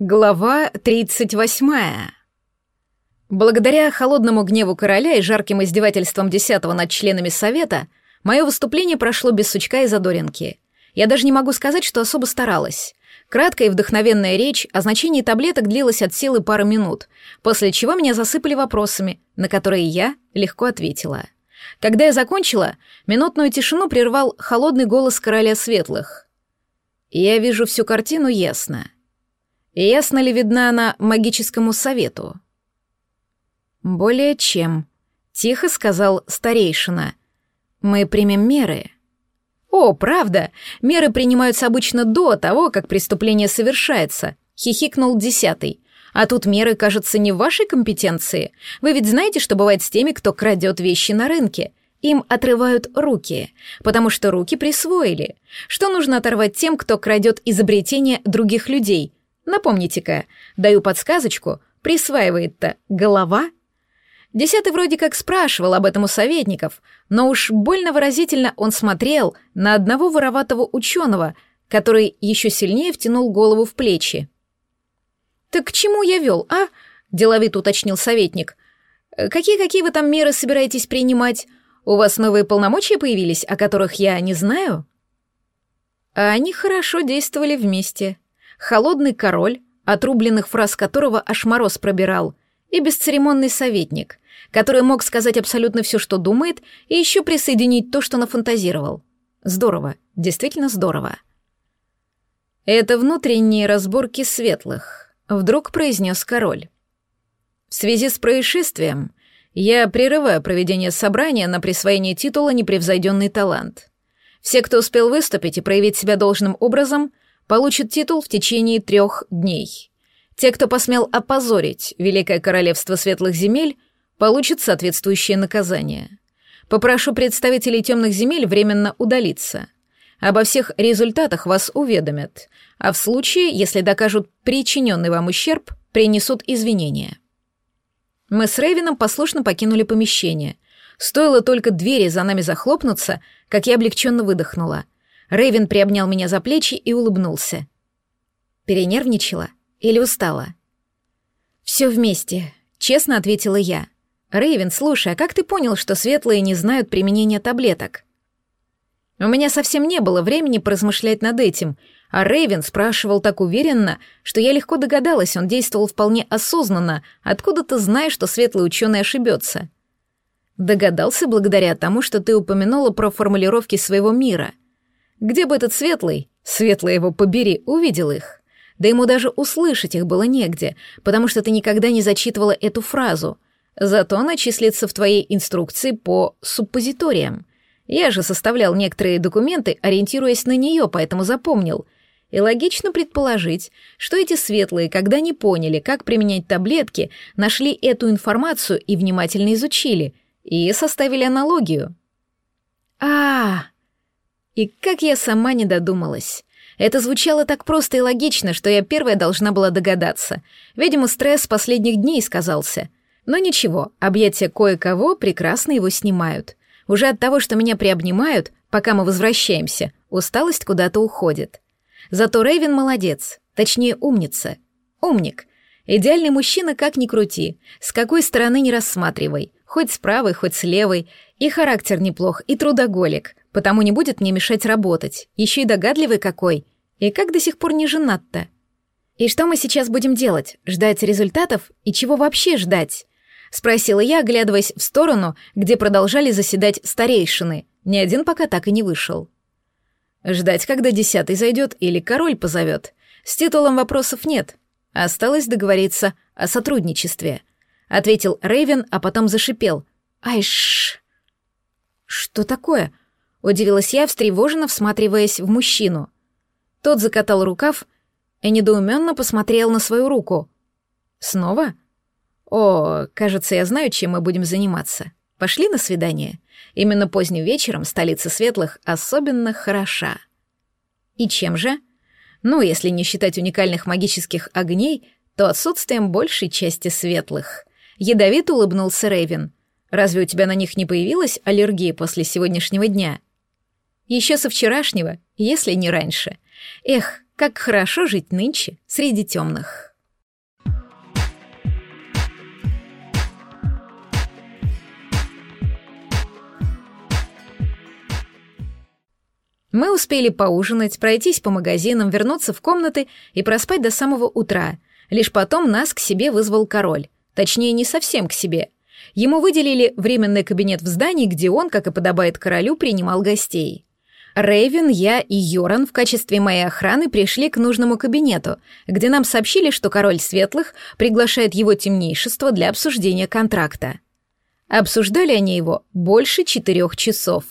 Глава 38. Благодаря холодному гневу короля и жарким издевательствам десятого над членами совета, мое выступление прошло без сучка и задоринки. Я даже не могу сказать, что особо старалась. Краткая и вдохновенная речь о значении таблеток длилась от силы пару минут, после чего меня засыпали вопросами, на которые я легко ответила. Когда я закончила, минутную тишину прервал холодный голос короля светлых. «Я вижу всю картину ясно». Ясно ли видна она магическому совету? Более чем, тихо сказал старейшина. Мы примем меры. О, правда, меры принимаются обычно до того, как преступление совершается, хихикнул десятый. А тут меры, кажется, не в вашей компетенции. Вы ведь знаете, что бывает с теми, кто крадет вещи на рынке. Им отрывают руки, потому что руки присвоили. Что нужно оторвать тем, кто крадет изобретения других людей? Напомните-ка, даю подсказочку, присваивает-то голова? Десятый вроде как спрашивал об этом у советников, но уж больно выразительно он смотрел на одного вороватого ученого, который еще сильнее втянул голову в плечи. «Так к чему я вел, а?» — деловито уточнил советник. «Какие-какие вы там меры собираетесь принимать? У вас новые полномочия появились, о которых я не знаю?» А они хорошо действовали вместе холодный король, отрубленных фраз которого аж мороз пробирал, и бесцеремонный советник, который мог сказать абсолютно все, что думает, и еще присоединить то, что нафантазировал. Здорово, действительно здорово. «Это внутренние разборки светлых», — вдруг произнес король. «В связи с происшествием я прерываю проведение собрания на присвоение титула «Непревзойденный талант». Все, кто успел выступить и проявить себя должным образом, получит титул в течение трех дней. Те, кто посмел опозорить Великое Королевство Светлых Земель, получат соответствующее наказание. Попрошу представителей темных земель временно удалиться. Обо всех результатах вас уведомят, а в случае, если докажут причиненный вам ущерб, принесут извинения. Мы с Рейвином послушно покинули помещение. Стоило только двери за нами захлопнуться, как я облегченно выдохнула — Рэйвен приобнял меня за плечи и улыбнулся. Перенервничала или устала? Все вместе, честно ответила я. Рэйвен, слушай, а как ты понял, что светлые не знают применения таблеток? У меня совсем не было времени поразмышлять над этим, а Рэйвен спрашивал так уверенно, что я легко догадалась, он действовал вполне осознанно, откуда ты знаешь, что светлый ученый ошибется. Догадался благодаря тому, что ты упомянула про формулировки своего мира — где бы этот светлый, светлый его побери, увидел их? Да ему даже услышать их было негде, потому что ты никогда не зачитывала эту фразу. Зато она числится в твоей инструкции по суппозиториям. Я же составлял некоторые документы, ориентируясь на нее, поэтому запомнил. И логично предположить, что эти светлые, когда не поняли, как применять таблетки, нашли эту информацию и внимательно изучили, и составили аналогию. а, -а, -а и как я сама не додумалась. Это звучало так просто и логично, что я первая должна была догадаться. Видимо, стресс последних дней сказался. Но ничего, объятия кое-кого прекрасно его снимают. Уже от того, что меня приобнимают, пока мы возвращаемся, усталость куда-то уходит. Зато Рейвен молодец, точнее умница. Умник. Идеальный мужчина как ни крути, с какой стороны не рассматривай, хоть с правой, хоть с левой, и характер неплох, и трудоголик, потому не будет мне мешать работать. Еще и догадливый какой. И как до сих пор не женат-то? И что мы сейчас будем делать? Ждать результатов? И чего вообще ждать? Спросила я, оглядываясь в сторону, где продолжали заседать старейшины. Ни один пока так и не вышел. Ждать, когда десятый зайдет или король позовет. С титулом вопросов нет. Осталось договориться о сотрудничестве. Ответил Рейвен, а потом зашипел. Айш. Что такое? Удивилась я, встревоженно всматриваясь в мужчину. Тот закатал рукав и недоуменно посмотрел на свою руку. «Снова? О, кажется, я знаю, чем мы будем заниматься. Пошли на свидание. Именно поздним вечером столица светлых особенно хороша». «И чем же?» «Ну, если не считать уникальных магических огней, то отсутствием большей части светлых». Ядовито улыбнулся Рейвен. «Разве у тебя на них не появилась аллергия после сегодняшнего дня?» Еще со вчерашнего, если не раньше. Эх, как хорошо жить нынче среди темных. Мы успели поужинать, пройтись по магазинам, вернуться в комнаты и проспать до самого утра. Лишь потом нас к себе вызвал король. Точнее, не совсем к себе. Ему выделили временный кабинет в здании, где он, как и подобает королю, принимал гостей. Рейвен, я и Йоран в качестве моей охраны пришли к нужному кабинету, где нам сообщили, что король Светлых приглашает его темнейшество для обсуждения контракта. Обсуждали они его больше четырех часов.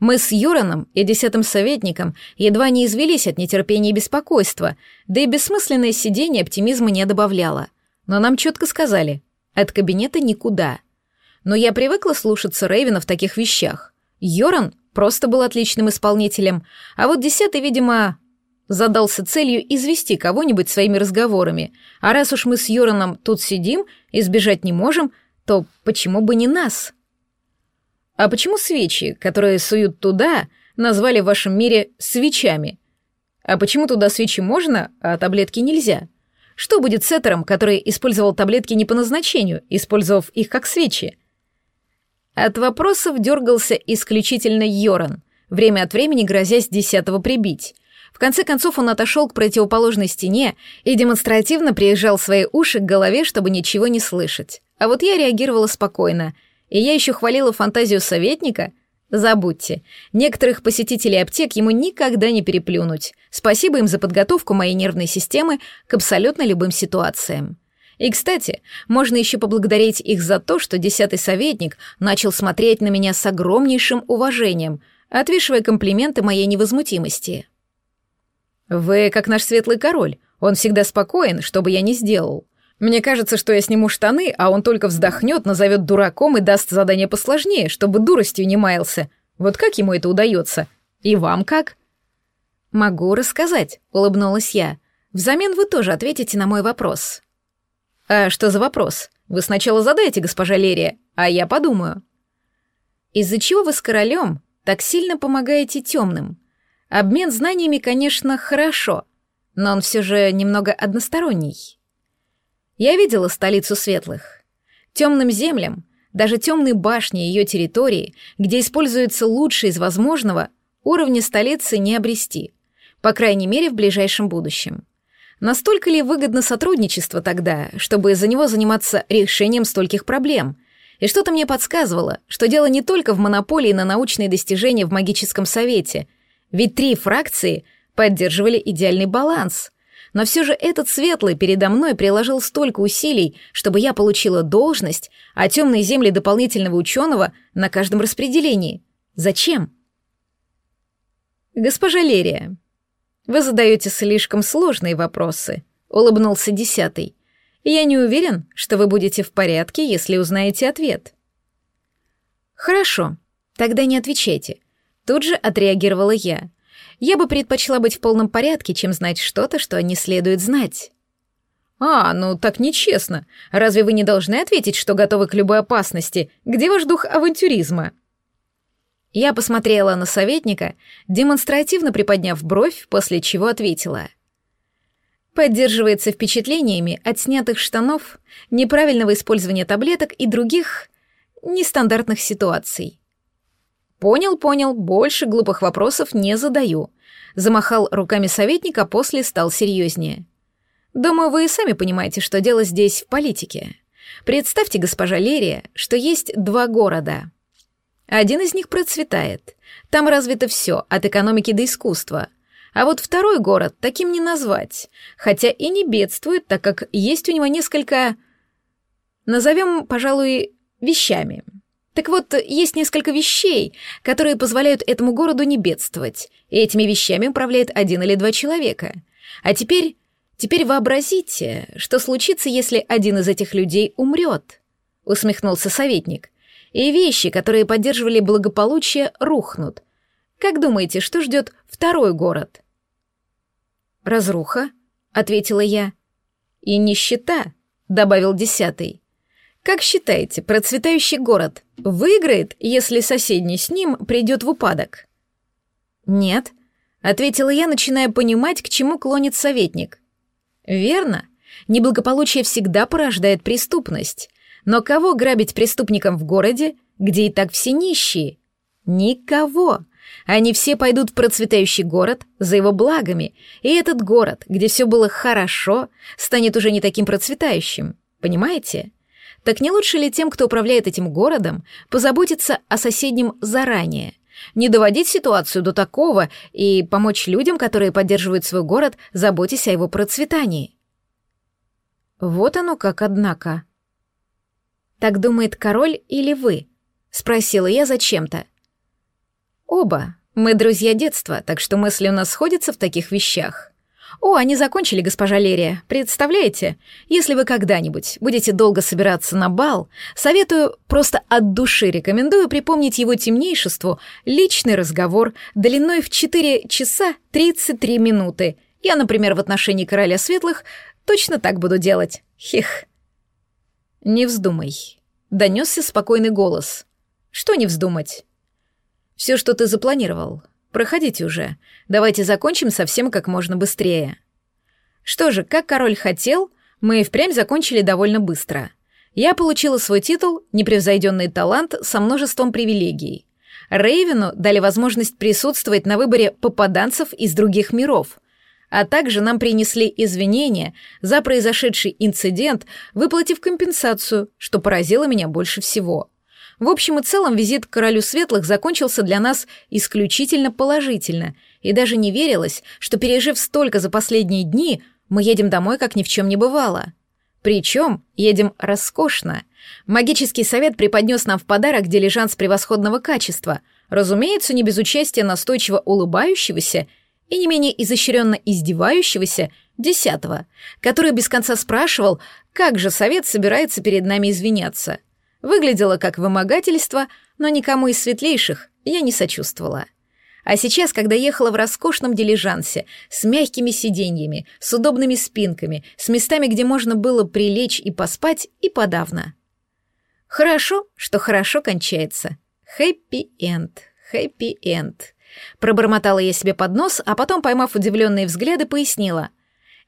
Мы с Йораном и десятым советником едва не извелись от нетерпения и беспокойства, да и бессмысленное сидение оптимизма не добавляло. Но нам четко сказали, от кабинета никуда. Но я привыкла слушаться Рейвена в таких вещах. Йоран просто был отличным исполнителем, а вот десятый, видимо, задался целью извести кого-нибудь своими разговорами. А раз уж мы с Йораном тут сидим и сбежать не можем, то почему бы не нас? А почему свечи, которые суют туда, назвали в вашем мире свечами? А почему туда свечи можно, а таблетки нельзя? Что будет с Этером, который использовал таблетки не по назначению, использовав их как свечи? От вопросов дергался исключительно Йоран, время от времени грозясь десятого прибить. В конце концов он отошел к противоположной стене и демонстративно приезжал свои уши к голове, чтобы ничего не слышать. А вот я реагировала спокойно, и я еще хвалила фантазию советника. Забудьте, некоторых посетителей аптек ему никогда не переплюнуть. Спасибо им за подготовку моей нервной системы к абсолютно любым ситуациям. И, кстати, можно еще поблагодарить их за то, что десятый советник начал смотреть на меня с огромнейшим уважением, отвешивая комплименты моей невозмутимости. «Вы как наш светлый король, он всегда спокоен, что бы я ни сделал. Мне кажется, что я сниму штаны, а он только вздохнет, назовет дураком и даст задание посложнее, чтобы дуростью не маялся. Вот как ему это удается? И вам как?» «Могу рассказать», — улыбнулась я. «Взамен вы тоже ответите на мой вопрос». «А что за вопрос? Вы сначала задайте, госпожа Лерия, а я подумаю». «Из-за чего вы с королем так сильно помогаете темным? Обмен знаниями, конечно, хорошо, но он все же немного односторонний». Я видела столицу светлых. Темным землям, даже темной башни ее территории, где используется лучшее из возможного, уровня столицы не обрести, по крайней мере, в ближайшем будущем. Настолько ли выгодно сотрудничество тогда, чтобы за него заниматься решением стольких проблем? И что-то мне подсказывало, что дело не только в монополии на научные достижения в магическом совете, ведь три фракции поддерживали идеальный баланс. Но все же этот светлый передо мной приложил столько усилий, чтобы я получила должность, а темные земли дополнительного ученого на каждом распределении. Зачем? Госпожа Лерия, вы задаете слишком сложные вопросы, улыбнулся десятый. Я не уверен, что вы будете в порядке, если узнаете ответ. Хорошо, тогда не отвечайте. Тут же отреагировала я. Я бы предпочла быть в полном порядке, чем знать что-то, что не следует знать. «А, ну так нечестно. Разве вы не должны ответить, что готовы к любой опасности? Где ваш дух авантюризма?» Я посмотрела на советника, демонстративно приподняв бровь, после чего ответила. Поддерживается впечатлениями от снятых штанов, неправильного использования таблеток и других нестандартных ситуаций. Понял, понял, больше глупых вопросов не задаю. Замахал руками советник, а после стал серьезнее. Думаю, вы и сами понимаете, что дело здесь в политике. Представьте, госпожа Лерия, что есть два города — один из них процветает. Там развито все, от экономики до искусства. А вот второй город таким не назвать, хотя и не бедствует, так как есть у него несколько... Назовем, пожалуй, вещами. Так вот, есть несколько вещей, которые позволяют этому городу не бедствовать, и этими вещами управляет один или два человека. А теперь... Теперь вообразите, что случится, если один из этих людей умрет, усмехнулся советник и вещи, которые поддерживали благополучие, рухнут. Как думаете, что ждет второй город? Разруха, ответила я. И нищета, добавил десятый. Как считаете, процветающий город выиграет, если соседний с ним придет в упадок? Нет, ответила я, начиная понимать, к чему клонит советник. Верно. Неблагополучие всегда порождает преступность. Но кого грабить преступникам в городе, где и так все нищие? Никого. Они все пойдут в процветающий город за его благами, и этот город, где все было хорошо, станет уже не таким процветающим. Понимаете? Так не лучше ли тем, кто управляет этим городом, позаботиться о соседнем заранее? Не доводить ситуацию до такого и помочь людям, которые поддерживают свой город, заботясь о его процветании. Вот оно как, однако. Так думает король или вы? Спросила я зачем-то. Оба. Мы друзья детства, так что мысли у нас сходятся в таких вещах. «О, они закончили, госпожа Лерия. Представляете? Если вы когда-нибудь будете долго собираться на бал, советую, просто от души рекомендую припомнить его темнейшеству личный разговор длиной в 4 часа 33 минуты. Я, например, в отношении короля светлых точно так буду делать. Хих». «Не вздумай», — донесся спокойный голос. «Что не вздумать?» «Все, что ты запланировал. Проходите уже. Давайте закончим совсем как можно быстрее. Что же, как король хотел, мы и впрямь закончили довольно быстро. Я получила свой титул «Непревзойденный талант» со множеством привилегий. Рейвену дали возможность присутствовать на выборе попаданцев из других миров, а также нам принесли извинения за произошедший инцидент, выплатив компенсацию, что поразило меня больше всего. В общем и целом визит к королю светлых закончился для нас исключительно положительно, и даже не верилось, что, пережив столько за последние дни, мы едем домой, как ни в чем не бывало. Причем едем роскошно. Магический совет преподнес нам в подарок дилижанс превосходного качества, разумеется, не без участия настойчиво улыбающегося и не менее изощренно издевающегося десятого, который без конца спрашивал, как же совет собирается перед нами извиняться. Выглядело как вымогательство, но никому из светлейших я не сочувствовала. А сейчас, когда ехала в роскошном дилижансе, с мягкими сиденьями, с удобными спинками, с местами, где можно было прилечь и поспать, и подавно. Хорошо, что хорошо кончается. Хэппи-энд, хэппи-энд. Пробормотала я себе под нос, а потом, поймав удивленные взгляды, пояснила.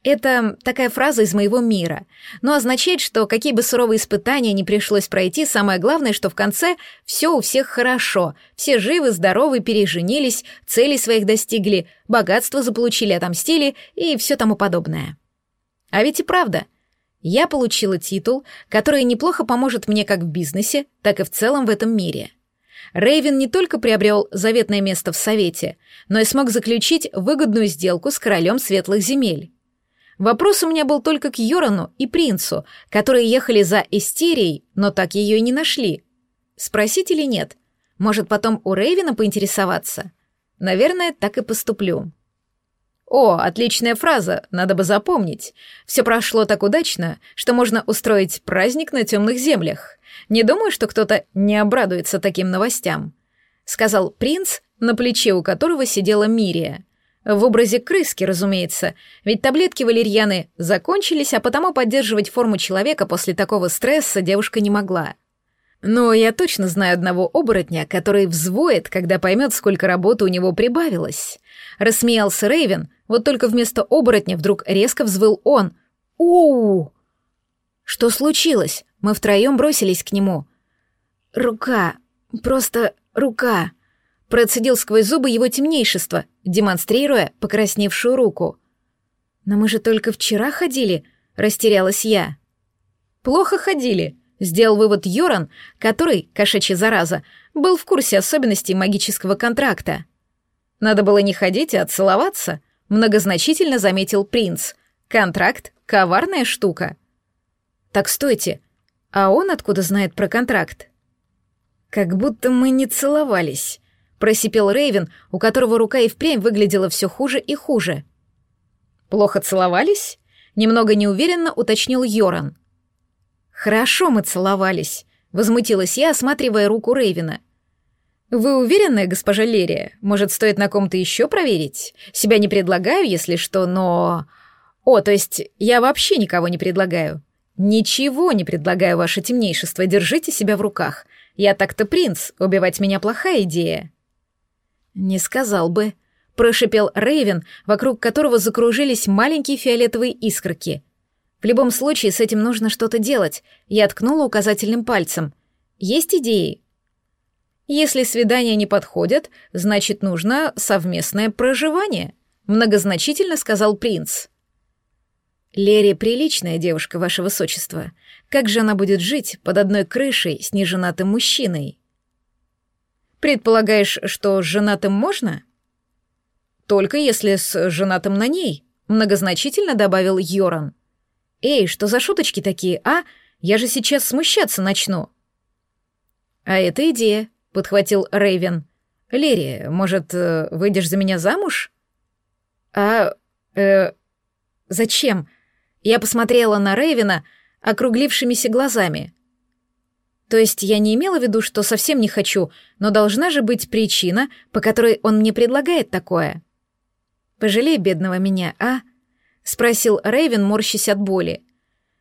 Это такая фраза из моего мира, но означает, что какие бы суровые испытания не пришлось пройти, самое главное, что в конце все у всех хорошо, все живы, здоровы, переженились, цели своих достигли, богатство заполучили, отомстили и все тому подобное. А ведь и правда, я получила титул, который неплохо поможет мне как в бизнесе, так и в целом в этом мире. Рейвен не только приобрел заветное место в Совете, но и смог заключить выгодную сделку с королем Светлых Земель. Вопрос у меня был только к Йорану и принцу, которые ехали за Эстерией, но так ее и не нашли. Спросить или нет? Может, потом у Рейвена поинтересоваться? Наверное, так и поступлю. О, отличная фраза, надо бы запомнить. Все прошло так удачно, что можно устроить праздник на темных землях. Не думаю, что кто-то не обрадуется таким новостям, сказал принц, на плече у которого сидела Мирия. В образе крыски, разумеется, ведь таблетки валерьяны закончились, а потому поддерживать форму человека после такого стресса девушка не могла. Но я точно знаю одного оборотня, который взвоет, когда поймет, сколько работы у него прибавилось. Рассмеялся Рейвен, вот только вместо оборотня вдруг резко взвыл он. «Оу!» Что случилось? Мы втроем бросились к нему. «Рука. Просто рука», Процедил сквозь зубы его темнейшество, демонстрируя покрасневшую руку. «Но мы же только вчера ходили», — растерялась я. «Плохо ходили», — сделал вывод Йоран, который, кошачья зараза, был в курсе особенностей магического контракта. «Надо было не ходить, а целоваться», — многозначительно заметил принц. «Контракт — коварная штука». «Так стойте, а он откуда знает про контракт?» «Как будто мы не целовались», просипел Рейвен, у которого рука и впрямь выглядела все хуже и хуже. Плохо целовались? Немного неуверенно уточнил Йоран. Хорошо мы целовались, возмутилась я, осматривая руку Рейвена. Вы уверены, госпожа Лерия? Может, стоит на ком-то еще проверить? Себя не предлагаю, если что, но... О, то есть я вообще никого не предлагаю. Ничего не предлагаю, ваше темнейшество, держите себя в руках. Я так-то принц, убивать меня плохая идея. «Не сказал бы», — прошипел Рейвен, вокруг которого закружились маленькие фиолетовые искорки. «В любом случае с этим нужно что-то делать», — я ткнула указательным пальцем. «Есть идеи?» Если свидания не подходят, значит, нужно совместное проживание, многозначительно сказал принц. Лерия приличная девушка, ваше высочество. Как же она будет жить под одной крышей с неженатым мужчиной? Предполагаешь, что с женатым можно? Только если с женатым на ней, многозначительно добавил Йоран. Эй, что за шуточки такие, а? Я же сейчас смущаться начну. А это идея, подхватил Рейвен. Лерри, может, э, выйдешь за меня замуж? А э зачем? Я посмотрела на Рейвена округлившимися глазами. То есть я не имела в виду, что совсем не хочу, но должна же быть причина, по которой он мне предлагает такое. Пожалей бедного меня, а? Спросил Рейвен, морщась от боли.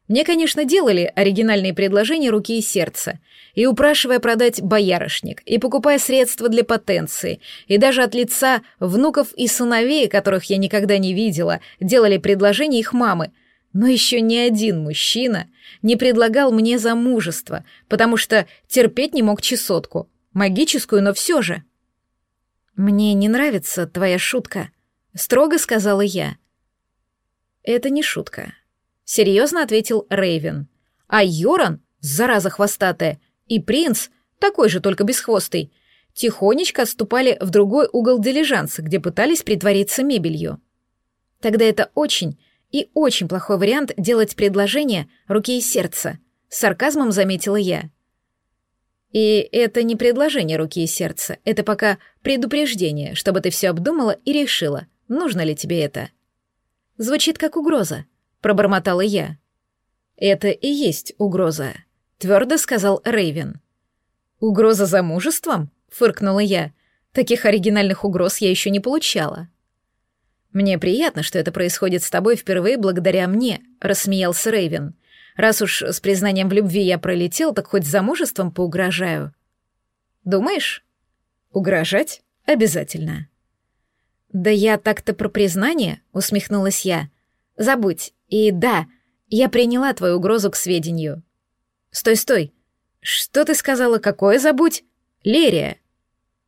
Мне, конечно, делали оригинальные предложения руки и сердца, и упрашивая продать боярышник, и покупая средства для потенции, и даже от лица внуков и сыновей, которых я никогда не видела, делали предложения их мамы. Но еще ни один мужчина не предлагал мне замужество, потому что терпеть не мог чесотку. Магическую, но все же. «Мне не нравится твоя шутка», — строго сказала я. «Это не шутка», серьезно ответил Рейвен. А Йоран, зараза хвостатая, и принц, такой же, только бесхвостый, тихонечко отступали в другой угол дилижанса, где пытались притвориться мебелью. Тогда это очень и очень плохой вариант делать предложение руки и сердца, с сарказмом заметила я. И это не предложение руки и сердца, это пока предупреждение, чтобы ты все обдумала и решила, нужно ли тебе это. Звучит как угроза, пробормотала я. Это и есть угроза, твердо сказал Рейвен. Угроза замужеством? фыркнула я. Таких оригинальных угроз я еще не получала. Мне приятно, что это происходит с тобой впервые благодаря мне, рассмеялся Рейвен. Раз уж с признанием в любви я пролетел, так хоть замужеством поугрожаю. Думаешь? Угрожать? Обязательно. Да я так-то про признание, усмехнулась я. Забудь, и да, я приняла твою угрозу к сведению. Стой, стой. Что ты сказала, какое забудь? Лерия.